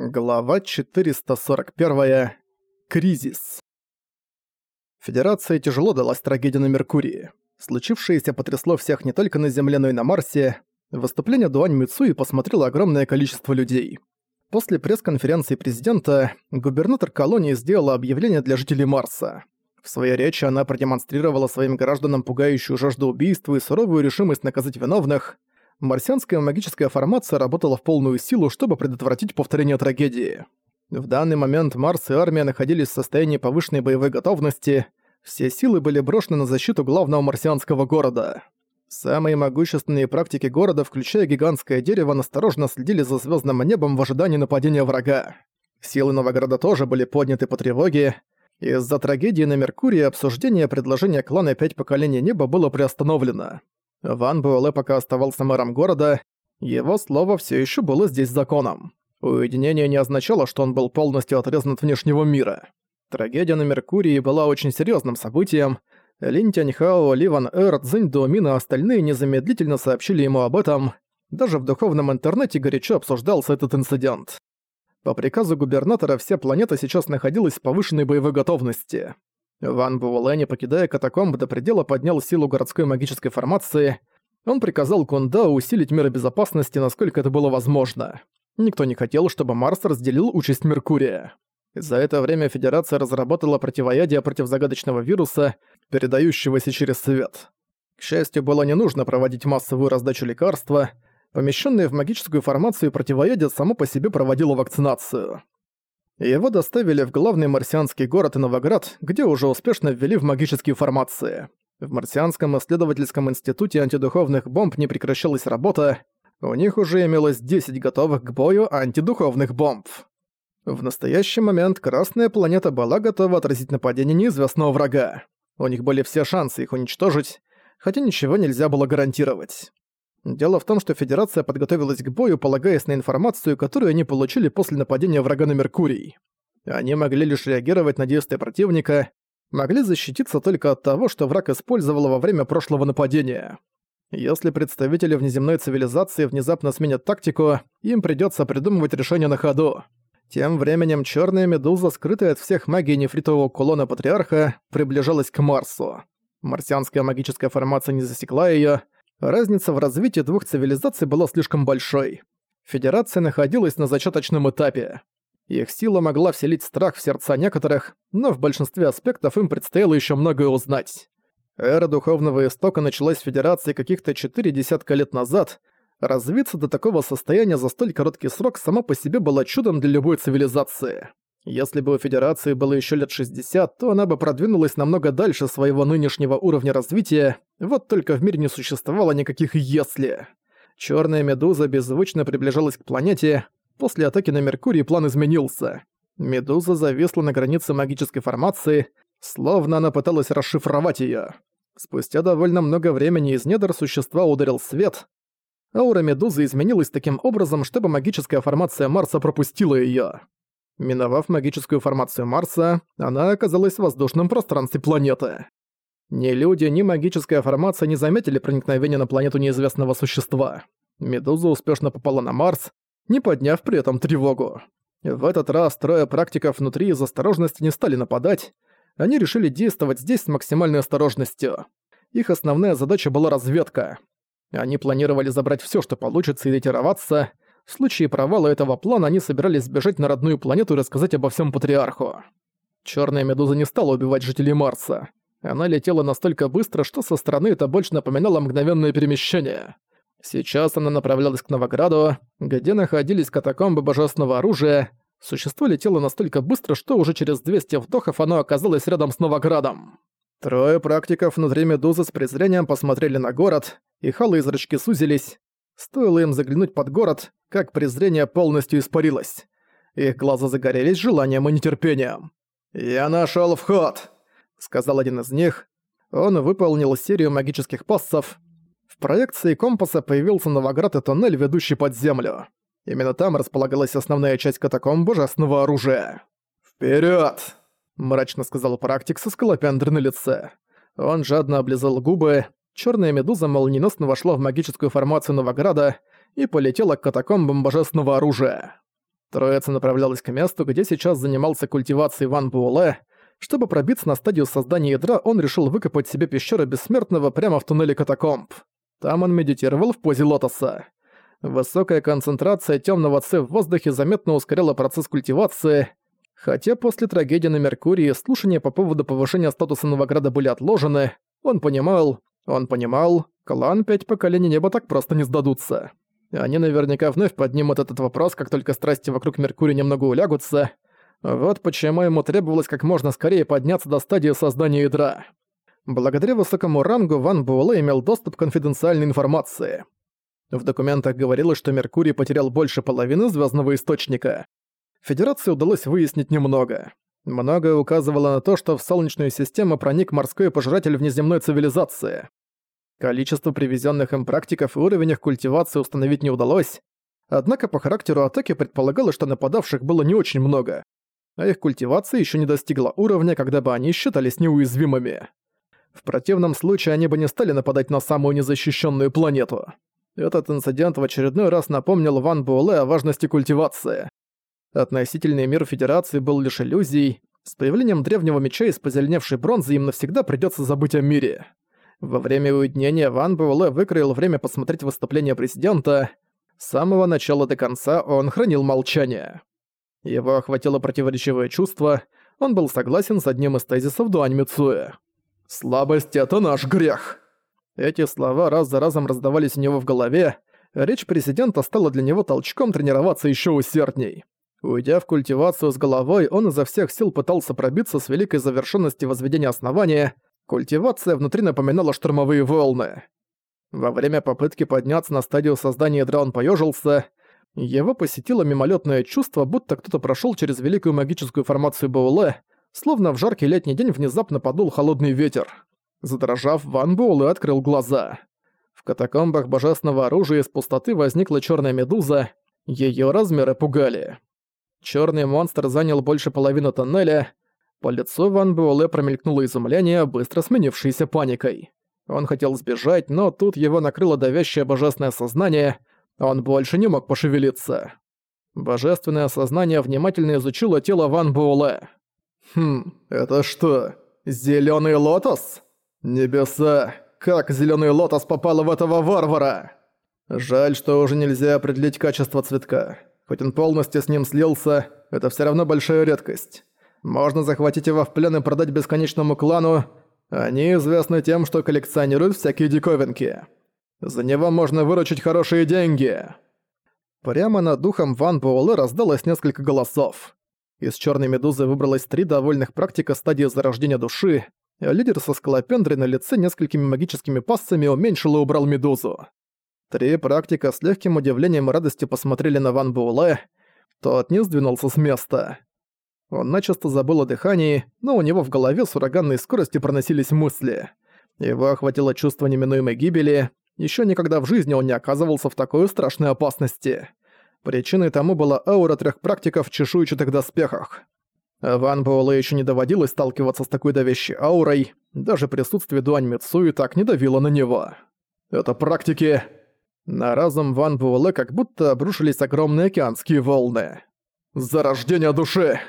Глава 441. Кризис. Федерации тяжело далась трагедия на Меркурии. Случившееся потрясло всех не только на Земле, но и на Марсе. Выступление Дуань Мицуи посмотрело огромное количество людей. После пресс-конференции президента губернатор колонии сделала объявление для жителей Марса. В своей речи она продемонстрировала своим гражданам пугающую жажду убийства и суровую решимость наказать виновных – марсианская магическая формация работала в полную силу, чтобы предотвратить повторение трагедии. В данный момент Марс и армия находились в состоянии повышенной боевой готовности, все силы были брошены на защиту главного марсианского города. Самые могущественные практики города, включая гигантское дерево, настороженно следили за звездным небом в ожидании нападения врага. Силы Новограда тоже были подняты по тревоге. Из-за трагедии на Меркурии обсуждение предложения клана «Пять поколений неба» было приостановлено. Ван Буэлэ пока оставался мэром города, его слово все еще было здесь законом. Уединение не означало, что он был полностью отрезан от внешнего мира. Трагедия на Меркурии была очень серьезным событием. Лин Тяньхао, Ли Ван Эр, Цзинь Дуомин и остальные незамедлительно сообщили ему об этом. Даже в духовном интернете горячо обсуждался этот инцидент. По приказу губернатора вся планета сейчас находилась в повышенной боевой готовности. Ван Буэлэ, не покидая катакомб до предела, поднял силу городской магической формации. Он приказал Кунда усилить меры безопасности, насколько это было возможно. Никто не хотел, чтобы Марс разделил участь Меркурия. За это время Федерация разработала противоядие против загадочного вируса, передающегося через свет. К счастью, было не нужно проводить массовую раздачу лекарства. Помещенное в магическую формацию противоядие само по себе проводило вакцинацию. Его доставили в главный марсианский город Новоград, где уже успешно ввели в магические формации. В Марсианском исследовательском институте антидуховных бомб не прекращалась работа, у них уже имелось 10 готовых к бою антидуховных бомб. В настоящий момент Красная планета была готова отразить нападение неизвестного врага. У них были все шансы их уничтожить, хотя ничего нельзя было гарантировать. Дело в том, что Федерация подготовилась к бою, полагаясь на информацию, которую они получили после нападения врага на Меркурий. Они могли лишь реагировать на действия противника, могли защититься только от того, что враг использовал во время прошлого нападения. Если представители внеземной цивилизации внезапно сменят тактику, им придётся придумывать решение на ходу. Тем временем чёрная медуза, скрытая от всех магии нефритового кулона Патриарха, приближалась к Марсу. Марсианская магическая формация не засекла её, Разница в развитии двух цивилизаций была слишком большой. Федерация находилась на зачаточном этапе. Их сила могла вселить страх в сердца некоторых, но в большинстве аспектов им предстояло еще многое узнать. Эра Духовного Истока началась в Федерации каких-то четыре десятка лет назад. Развиться до такого состояния за столь короткий срок сама по себе была чудом для любой цивилизации. Если бы у Федерации было еще лет 60, то она бы продвинулась намного дальше своего нынешнего уровня развития, вот только в мире не существовало никаких «если». Черная медуза беззвучно приближалась к планете, после атаки на Меркурий план изменился. Медуза зависла на границе магической формации, словно она пыталась расшифровать ее. Спустя довольно много времени из недр существа ударил свет. Аура медузы изменилась таким образом, чтобы магическая формация Марса пропустила ее. Миновав магическую формацию Марса, она оказалась в воздушном пространстве планеты. Ни люди, ни магическая формация не заметили проникновения на планету неизвестного существа. Медуза успешно попала на Марс, не подняв при этом тревогу. В этот раз трое практиков внутри из осторожности не стали нападать, они решили действовать здесь с максимальной осторожностью. Их основная задача была разведка. Они планировали забрать все, что получится, и ретироваться — в случае провала этого плана они собирались сбежать на родную планету и рассказать обо всем Патриарху. Черная Медуза не стала убивать жителей Марса. Она летела настолько быстро, что со стороны это больше напоминало мгновенное перемещение. Сейчас она направлялась к Новограду, где находились катакомбы божественного оружия. Существо летело настолько быстро, что уже через 200 вдохов оно оказалось рядом с Новоградом. Трое практиков внутри Медузы с презрением посмотрели на город, и халы и зрачки сузились. Стоило им заглянуть под город, как презрение полностью испарилось. Их глаза загорелись желанием и нетерпением. «Я нашёл вход!» — сказал один из них. Он выполнил серию магических пассов. В проекции компаса появился Новоград и тоннель, ведущий под землю. Именно там располагалась основная часть катакомб божественного оружия. «Вперёд!» — мрачно сказал практик со скалопендрой на лице. Он жадно облизал губы. Чёрная медуза молниеносно вошла в магическую формацию Новограда и полетела к катакомбам божественного оружия. Троица направлялась к месту, где сейчас занимался культивацией Ван Буэлэ. Чтобы пробиться на стадию создания ядра, он решил выкопать себе пещеру Бессмертного прямо в туннеле катакомб. Там он медитировал в позе лотоса. Высокая концентрация темного ци в воздухе заметно ускоряла процесс культивации, хотя после трагедии на Меркурии слушания по поводу повышения статуса Новограда были отложены, он понимал, он понимал, клан Пять Поколений Неба так просто не сдадутся. Они наверняка вновь поднимут этот вопрос, как только страсти вокруг Меркурия немного улягутся. Вот почему ему требовалось как можно скорее подняться до стадии создания ядра. Благодаря высокому рангу Ван Буэлэ имел доступ к конфиденциальной информации. В документах говорилось, что Меркурий потерял больше половины звездного источника. Федерации удалось выяснить немного. Многое указывало на то, что в Солнечную систему проник морской пожиратель внеземной цивилизации. Количество привезенных им практиков и уровень их культивации установить не удалось, однако по характеру атаки предполагалось, что нападавших было не очень много, а их культивация еще не достигла уровня, когда бы они считались неуязвимыми. В противном случае они бы не стали нападать на самую незащищенную планету. Этот инцидент в очередной раз напомнил Ван Буэлэ о важности культивации. Относительный мир Федерации был лишь иллюзией. С появлением древнего меча из позеленевшей бронзы им навсегда придется забыть о мире. Во время уединения Ван Буэлэ выкроил время посмотреть выступление президента. С самого начала до конца он хранил молчание. Его охватило противоречивое чувство, он был согласен с одним из тезисов Дуань Мицуэ. «Слабость — это наш грех!» Эти слова раз за разом раздавались у него в голове, речь президента стала для него толчком тренироваться еще усердней. Уйдя в культивацию с головой, он изо всех сил пытался пробиться с великой завершенности возведения основания. Культивация внутри напоминала штормовые волны. Во время попытки подняться на стадию создания ядра он поёжился. Его посетило мимолетное чувство, будто кто-то прошел через великую магическую формацию Боуле, словно в жаркий летний день внезапно подул холодный ветер. Задрожав, Ван Боуле открыл глаза. В катакомбах божественного оружия из пустоты возникла черная медуза, ее размеры пугали. Черный монстр занял больше половины тоннеля. По лицу Ван Буэлэ промелькнуло изумление, быстро сменившееся паникой. Он хотел сбежать, но тут его накрыло давящее божественное сознание, он больше не мог пошевелиться. Божественное сознание внимательно изучило тело Ван Буэлэ. «Хм, это что, зеленый лотос? Небеса, как зеленый лотос попал в этого варвара?» Жаль, что уже нельзя определить качество цветка. Хоть он полностью с ним слился, это все равно большая редкость. Можно захватить его в плен и продать бесконечному клану. Они известны тем, что коллекционируют всякие диковинки. За него можно выручить хорошие деньги. Прямо над духом Ван Буэлэ раздалось несколько голосов. Из черной медузы выбралось три довольных практика стадии зарождения души, лидер со скалопендрой на лице несколькими магическими пассами уменьшил и убрал медузу. Три практика с легким удивлением и радостью посмотрели на Ван Буэлэ. Тот не сдвинулся с места. Он начисто забыл о дыхании, но у него в голове с ураганной скоростью проносились мысли. Его охватило чувство неминуемой гибели. Еще никогда в жизни он не оказывался в такой страшной опасности. Причиной тому была аура трех практиков в чешуйчатых доспехах. Ван Буэлэ еще не доводилось сталкиваться с такой давящей аурой, даже присутствие Дуань Мицуи так не давило на него. Это практики на разум Ван Буэлэ как будто обрушились огромные океанские волны. «Зарождение души!»